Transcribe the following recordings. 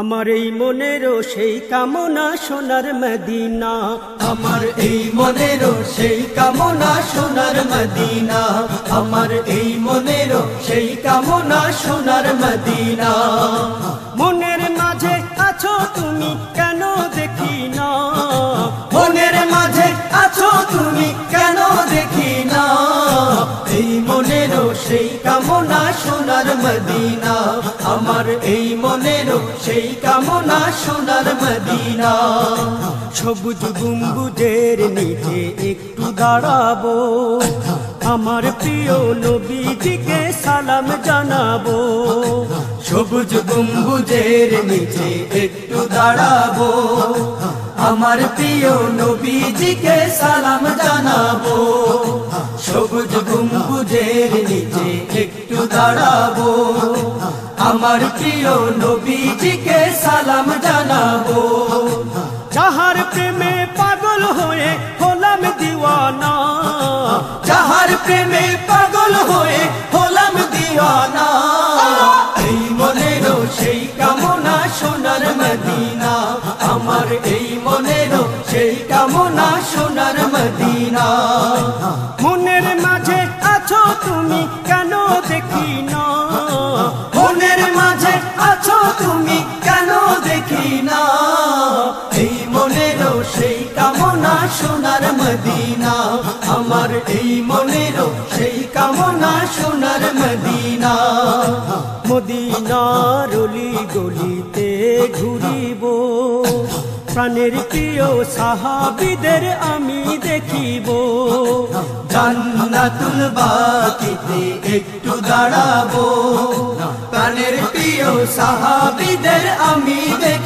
আমার এই মনেরও সেই কামনা সোনার মদিনা। আমার এই মনেরও সেই কামনা সোনার মদিনা। আমার এই মনেরও সেই কামনা সোনার মদিনা। মনের মাঝে আছো তুমি কেন দেখি না? মনের মাঝে আছো তুমি কেন দেখি না? এই মনেরও সেই কামনা সোনার মদিনা। আমার এই মনেরও সেই কামনা সোনার মদিনা। সবুজ গুম্বুজের নিচে একটু দাঁড়াবো। আমার প্রিয় নবীজিকে সালাম জানাব। সবুজ গম্বুজের নিচে একটু দাঁড়াবো। আমার প্রিয় নবীজিকে সালাম জানাব। সবুজ গম্বুজের নিচে একটু দাঁড়াবো। আমার প্রিয় নবীজিকে সালাম জানাবো যাহার প্রেমে পাগল হয়ে হলাম দিওয়ানা যাহার প্রেমে পাগল হয়ে কামনা সোনার মদিনা, আমার এই মনেরও সেই কামনা সোনার মদিনা। মদিনার অলি গলিতে ঘুরিব, প্রাণের প্রিয় সাহাবিদের আমি দেখিব। জান্নাতুল বাকিতে একটু দাঁড়াবো, প্রাণের প্রিয় সাহাবিদের আমি দেখিব।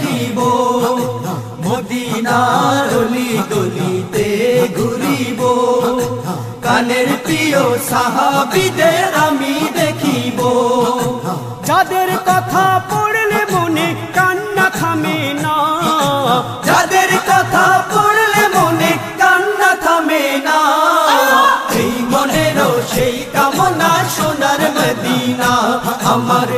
মদিনার অলি গলিতে ঘুরিব। কানের প্রিয় সাহাবিদের আমি দেখিব। যাদের কথা পড়লে মনে কান্না থামে না। যাদের কথা পড়লে মনে কান্না থামে না। সেই মনেরও সেই কামনা সোনার মদিনা। আমার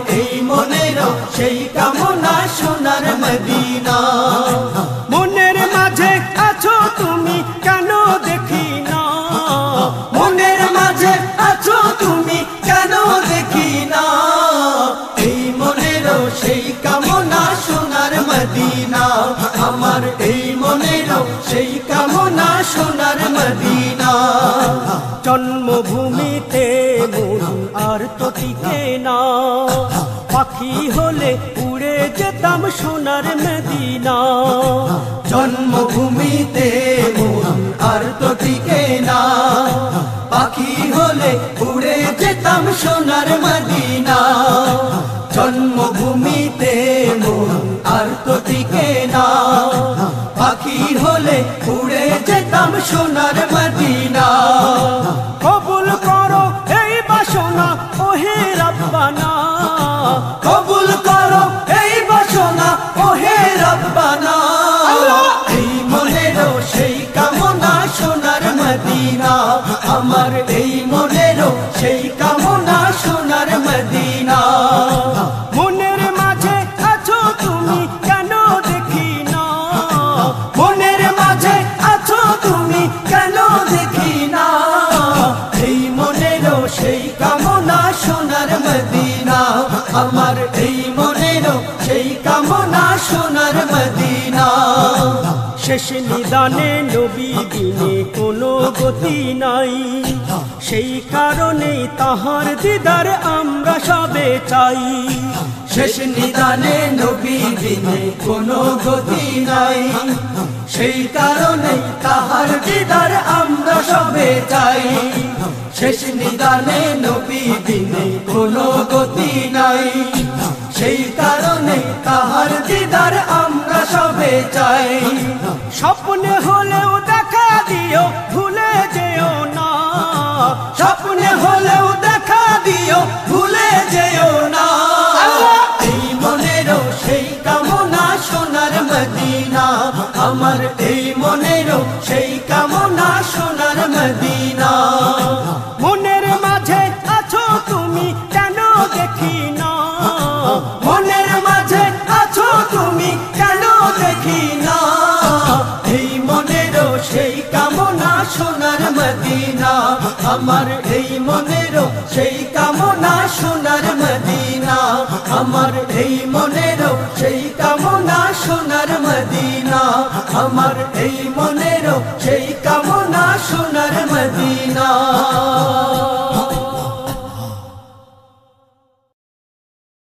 আমার এই মনেরও সেই কামনা সোনার মদিনা। জন্মভূমিতে মন আর তো টিকে না। পাখি হলে উড়ে যেতাম সোনার মদিনা। জন্মভূমিতে মন আর তো টিকে না। পাখি হলে উড়ে যেতাম সোনার মদিনা। সোনার শেষ নিদানে নবী দিনে কোনো গতি নাই। সেই কারণেই তাহার দিদার আমরা সবে চাই। শেষ নিদানে নবী দিনে কোনো গতি নাই। সেই কারণে তাহার দিদার আমরা সবে চাই। শেষ নিদানে নবী দিনে কোনো গতি নাই। সেই কারণে তাহার দিদার আমরা সবে চাই। মদিনা, আমার এই মনেরও সেই কামনা সোনার মদিনা। মনের মাঝে আছো তুমি, কেন দেখি না মনের মাঝে আছো তুমি, কেন দেখি না এই মনেরও সেই কামনা সোনার মদিনা, আমার এই মনেরও সেই কামনা সোনার মদিনা আমার এই মনেরও সেই কামনা সোনার মদিনা।